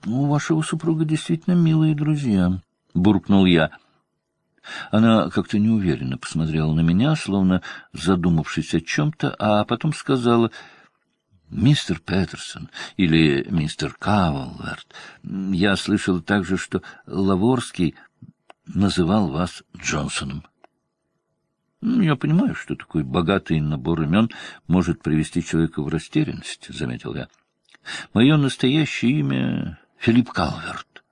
— У вашего супруга действительно милые друзья, — буркнул я. Она как-то неуверенно посмотрела на меня, словно задумавшись о чем-то, а потом сказала «Мистер Петерсон» или «Мистер Кавалверт». Я слышал также, что Лаворский называл вас Джонсоном. «Ну, я понимаю, что такой богатый набор имен может привести человека в растерянность, — заметил я. Мое настоящее имя — Филипп Калверт.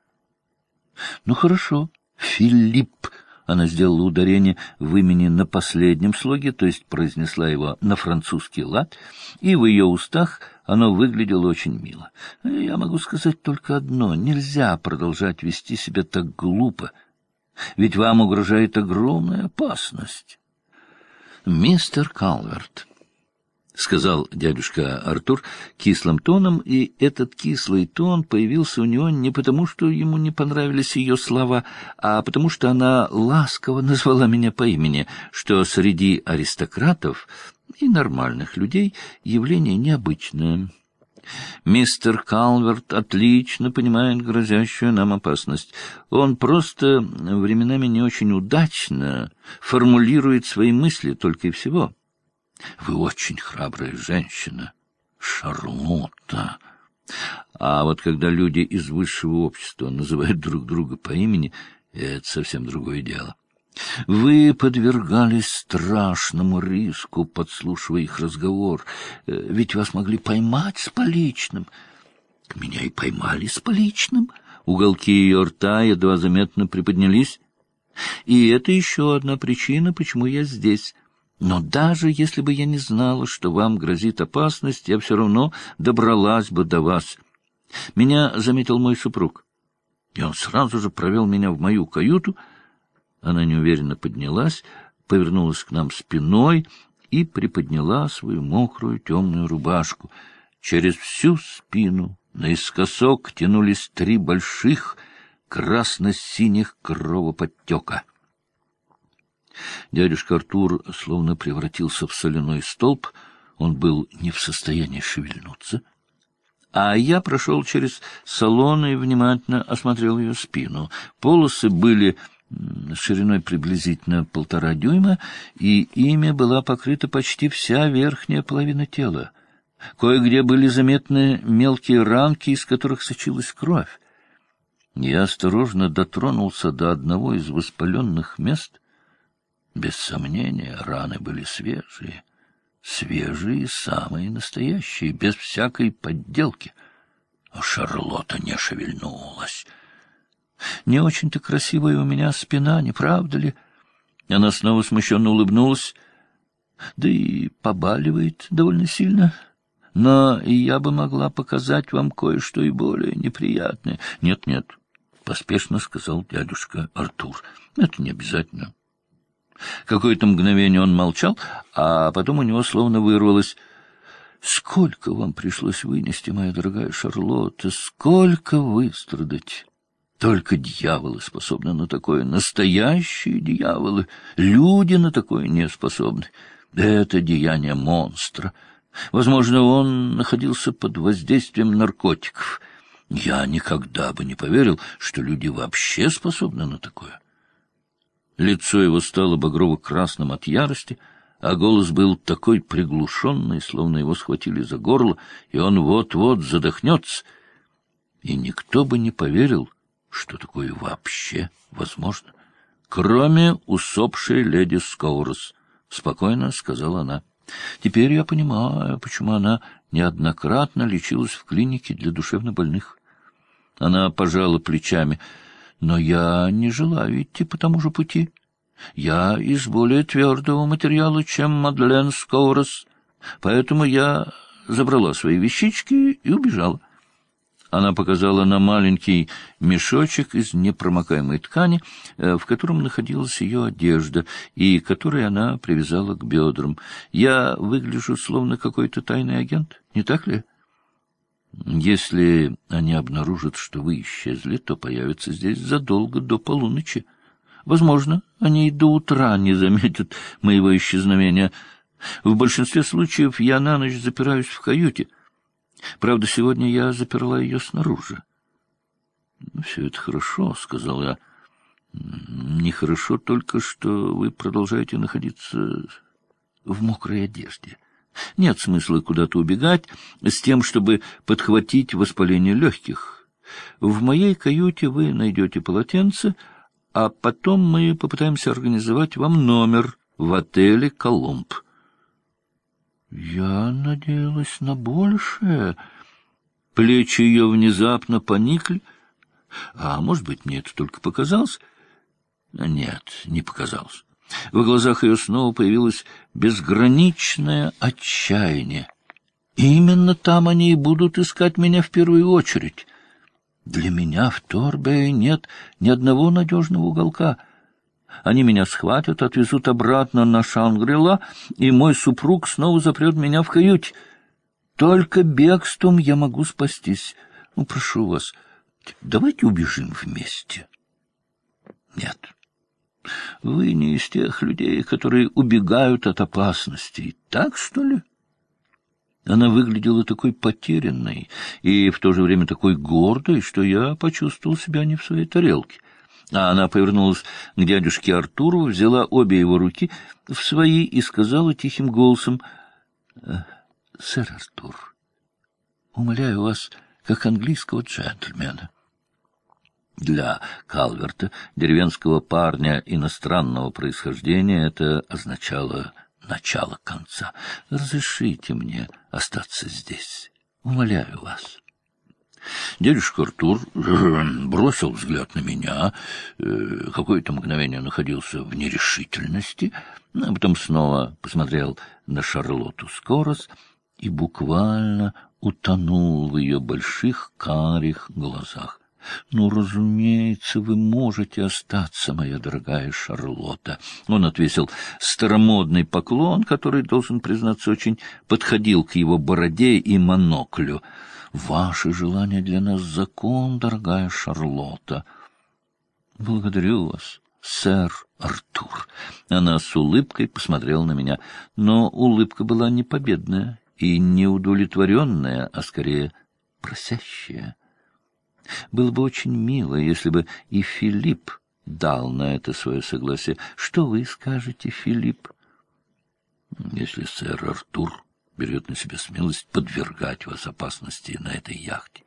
Ну, хорошо, Филипп. Она сделала ударение в имени на последнем слоге, то есть произнесла его на французский лад, и в ее устах оно выглядело очень мило. Я могу сказать только одно — нельзя продолжать вести себя так глупо, ведь вам угрожает огромная опасность. «Мистер Калверт», — сказал дядюшка Артур кислым тоном, и этот кислый тон появился у него не потому, что ему не понравились ее слова, а потому что она ласково назвала меня по имени, что среди аристократов и нормальных людей явление необычное. Мистер Калверт отлично понимает грозящую нам опасность. Он просто временами не очень удачно формулирует свои мысли только и всего. Вы очень храбрая женщина, Шарлотта. А вот когда люди из высшего общества называют друг друга по имени, это совсем другое дело. Вы подвергались страшному риску, подслушивая их разговор, э, ведь вас могли поймать с поличным. Меня и поймали с поличным. Уголки ее рта едва заметно приподнялись. И это еще одна причина, почему я здесь. Но даже если бы я не знала, что вам грозит опасность, я все равно добралась бы до вас. Меня заметил мой супруг, и он сразу же провел меня в мою каюту, она неуверенно поднялась, повернулась к нам спиной и приподняла свою мокрую темную рубашку. Через всю спину наискосок тянулись три больших красно-синих кровоподтека. Дядюшка Артур словно превратился в соляной столб, он был не в состоянии шевельнуться. А я прошел через салон и внимательно осмотрел ее спину. Полосы были шириной приблизительно полтора дюйма, и ими была покрыта почти вся верхняя половина тела. Кое-где были заметны мелкие ранки, из которых сочилась кровь. Я осторожно дотронулся до одного из воспаленных мест. Без сомнения, раны были свежие. Свежие самые настоящие, без всякой подделки. Шарлотта не шевельнулась. Не очень-то красивая у меня спина, не правда ли? Она снова смущенно улыбнулась. Да и побаливает довольно сильно. Но я бы могла показать вам кое-что и более неприятное. Нет-нет, — поспешно сказал дядюшка Артур. Это не обязательно. Какое-то мгновение он молчал, а потом у него словно вырвалось... Сколько вам пришлось вынести, моя дорогая Шарлотта, сколько выстрадать! Только дьяволы способны на такое, настоящие дьяволы. Люди на такое не способны. Это деяние монстра. Возможно, он находился под воздействием наркотиков. Я никогда бы не поверил, что люди вообще способны на такое. Лицо его стало багрово-красным от ярости, а голос был такой приглушенный, словно его схватили за горло, и он вот-вот задохнется. И никто бы не поверил, что такое вообще возможно? Кроме усопшей леди Скоурос, — спокойно сказала она. Теперь я понимаю, почему она неоднократно лечилась в клинике для душевнобольных. Она пожала плечами. Но я не желаю идти по тому же пути. Я из более твердого материала, чем Мадлен Скоурос, поэтому я забрала свои вещички и убежала. Она показала на маленький мешочек из непромокаемой ткани, э, в котором находилась ее одежда, и который она привязала к бедрам. «Я выгляжу словно какой-то тайный агент, не так ли?» «Если они обнаружат, что вы исчезли, то появятся здесь задолго до полуночи. Возможно, они и до утра не заметят моего исчезновения. В большинстве случаев я на ночь запираюсь в каюте». Правда, сегодня я заперла ее снаружи. — Все это хорошо, — сказал я. — Нехорошо только, что вы продолжаете находиться в мокрой одежде. Нет смысла куда-то убегать с тем, чтобы подхватить воспаление легких. В моей каюте вы найдете полотенце, а потом мы попытаемся организовать вам номер в отеле «Колумб». Я надеялась на большее. Плечи ее внезапно поникли. А может быть, мне это только показалось? Нет, не показалось. В глазах ее снова появилось безграничное отчаяние. Именно там они и будут искать меня в первую очередь. Для меня в Торбее нет ни одного надежного уголка. Они меня схватят, отвезут обратно на Шангрила, и мой супруг снова запрет меня в каюте. Только бегством я могу спастись. Ну, прошу вас, давайте убежим вместе. Нет. Вы не из тех людей, которые убегают от опасностей. Так, что ли? Она выглядела такой потерянной и в то же время такой гордой, что я почувствовал себя не в своей тарелке. А она повернулась к дядюшке Артуру, взяла обе его руки в свои и сказала тихим голосом, «Э, «Сэр Артур, умоляю вас, как английского джентльмена». Для Калверта, деревенского парня иностранного происхождения, это означало начало конца. Разрешите мне остаться здесь. Умоляю вас. Дядюшка Артур бросил взгляд на меня, э, какое-то мгновение находился в нерешительности, а потом снова посмотрел на Шарлотту Скорос и буквально утонул в ее больших карих глазах. «Ну, разумеется, вы можете остаться, моя дорогая Шарлотта». Он отвесил старомодный поклон, который, должен признаться, очень подходил к его бороде и моноклю. «Ваше желание для нас закон, дорогая Шарлотта». «Благодарю вас, сэр Артур». Она с улыбкой посмотрела на меня, но улыбка была не победная и не удовлетворенная, а скорее просящая. Было бы очень мило, если бы и Филипп дал на это свое согласие. Что вы скажете, Филипп? Если сэр Артур берет на себя смелость подвергать вас опасности на этой яхте,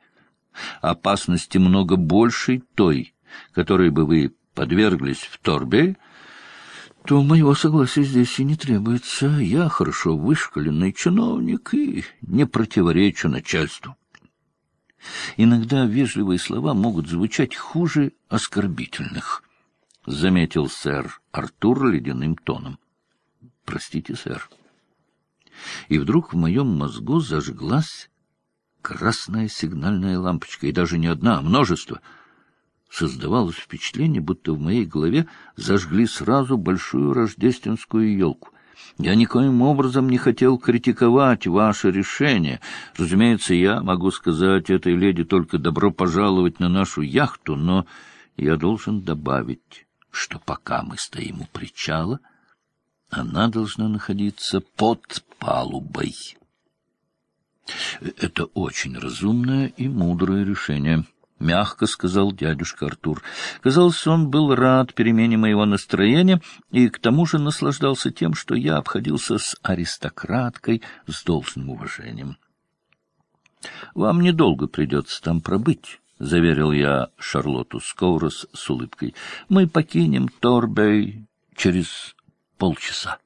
опасности много большей той, которой бы вы подверглись в Торбе, то моего согласия здесь и не требуется. Я хорошо вышкаленный чиновник и не противоречу начальству. Иногда вежливые слова могут звучать хуже оскорбительных, — заметил сэр Артур ледяным тоном. — Простите, сэр. И вдруг в моем мозгу зажглась красная сигнальная лампочка, и даже не одна, а множество. Создавалось впечатление, будто в моей голове зажгли сразу большую рождественскую елку. Я никоим образом не хотел критиковать ваше решение. Разумеется, я могу сказать этой леди только добро пожаловать на нашу яхту, но я должен добавить, что пока мы стоим у причала, она должна находиться под палубой. Это очень разумное и мудрое решение мягко сказал дядюшка Артур. Казалось, он был рад перемене моего настроения и к тому же наслаждался тем, что я обходился с аристократкой с должным уважением. — Вам недолго придется там пробыть, — заверил я Шарлотту Скоурос с улыбкой. — Мы покинем Торбей через полчаса.